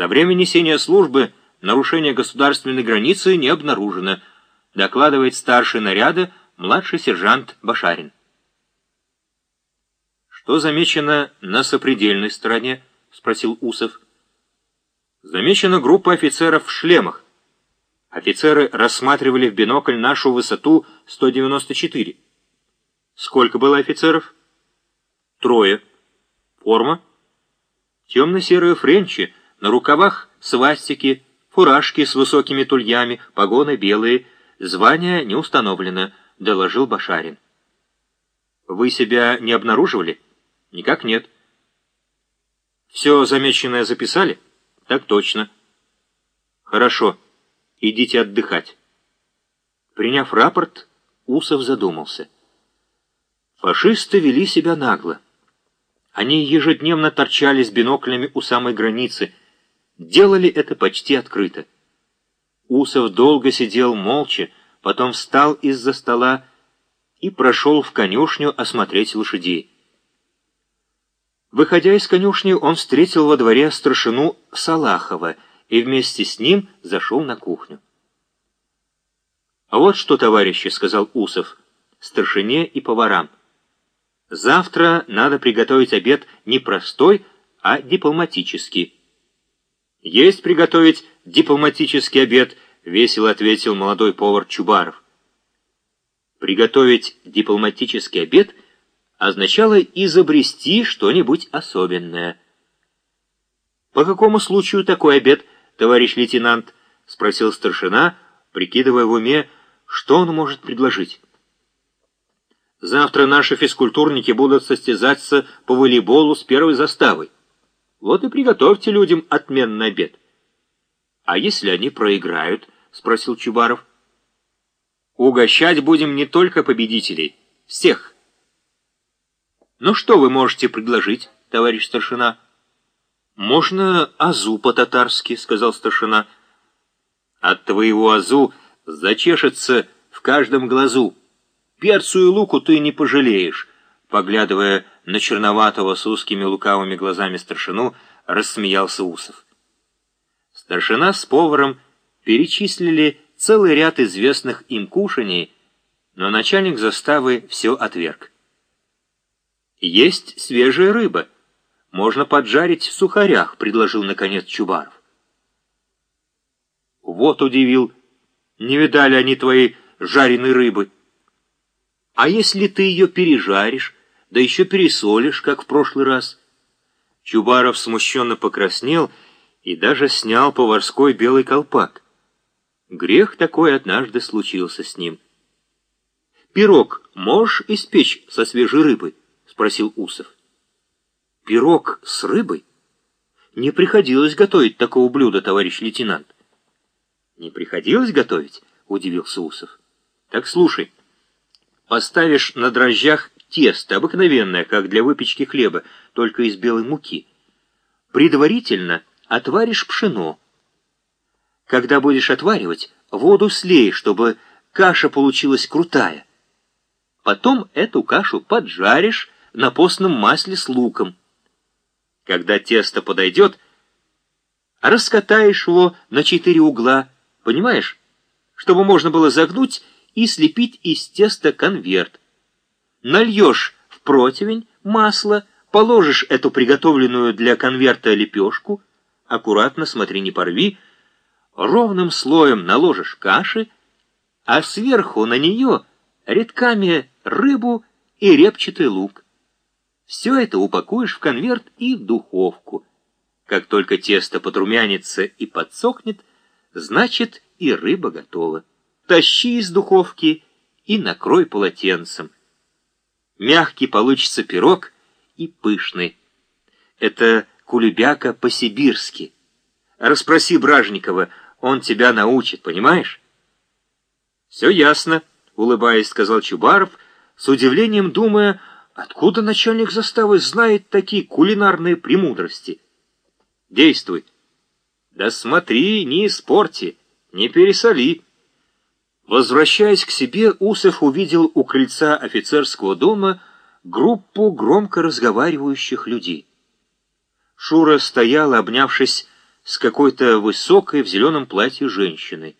За время несения службы нарушение государственной границы не обнаружено, докладывает старший наряда младший сержант Башарин. «Что замечено на сопредельной стороне?» — спросил Усов. «Замечена группа офицеров в шлемах. Офицеры рассматривали в бинокль нашу высоту 194. Сколько было офицеров? Трое. Форма? Темно-серые френчи, на рукавах свастики, фуражки с высокими тульями, погоны белые, звание не установлено, доложил Башарин. Вы себя не обнаруживали? Никак нет. Все замеченное записали? Так точно. Хорошо. Идите отдыхать. Приняв рапорт, Усов задумался. Фашисты вели себя нагло. Они ежедневно торчали с биноклями у самой границы, делали это почти открыто. Усов долго сидел молча, потом встал из-за стола и прошел в конюшню осмотреть лошадей. Выходя из конюшни, он встретил во дворе старшину Салахова — и вместе с ним зашел на кухню. «А вот что, товарищи», — сказал Усов, старшине и поварам. «Завтра надо приготовить обед не простой, а дипломатический». «Есть приготовить дипломатический обед», — весело ответил молодой повар Чубаров. Приготовить дипломатический обед означало изобрести что-нибудь особенное. «По какому случаю такой обед?» товарищ лейтенант?» — спросил старшина, прикидывая в уме, что он может предложить. «Завтра наши физкультурники будут состязаться по волейболу с первой заставой. Вот и приготовьте людям отменный обед». «А если они проиграют?» — спросил Чубаров. «Угощать будем не только победителей, всех». «Ну что вы можете предложить, товарищ старшина?» «Можно азу по-татарски», — сказал старшина. «От твоего азу зачешется в каждом глазу. Перцу и луку ты не пожалеешь», — поглядывая на черноватого с узкими лукавыми глазами старшину, рассмеялся Усов. Старшина с поваром перечислили целый ряд известных им кушаний, но начальник заставы все отверг. «Есть свежая рыба», можно поджарить в сухарях, предложил, наконец, Чубаров. Вот удивил. Не видали они твоей жареной рыбы. А если ты ее пережаришь, да еще пересолишь, как в прошлый раз? Чубаров смущенно покраснел и даже снял поварской белый колпак. Грех такой однажды случился с ним. «Пирог можешь испечь со свежей рыбой?» — спросил Усов. Пирог с рыбой? Не приходилось готовить такого блюда, товарищ лейтенант. Не приходилось готовить? Удивился Усов. Так слушай. Поставишь на дрожжах тесто, обыкновенное, как для выпечки хлеба, только из белой муки. Предварительно отваришь пшено. Когда будешь отваривать, воду слей, чтобы каша получилась крутая. Потом эту кашу поджаришь на постном масле с луком. Когда тесто подойдет, раскатаешь его на четыре угла, понимаешь? Чтобы можно было загнуть и слепить из теста конверт. Нальешь в противень масло, положишь эту приготовленную для конверта лепешку, аккуратно, смотри, не порви, ровным слоем наложишь каши, а сверху на нее редками рыбу и репчатый лук. Все это упакуешь в конверт и в духовку. Как только тесто подрумянится и подсохнет, значит и рыба готова. Тащи из духовки и накрой полотенцем. Мягкий получится пирог и пышный. Это кулебяка по-сибирски. Расспроси Бражникова, он тебя научит, понимаешь? Все ясно, улыбаясь, сказал Чубаров, с удивлением думая, Откуда начальник заставы знает такие кулинарные премудрости? Действуй. Да смотри, не испорти, не пересоли. Возвращаясь к себе, Усов увидел у крыльца офицерского дома группу громко разговаривающих людей. Шура стояла, обнявшись с какой-то высокой в зеленом платье женщиной.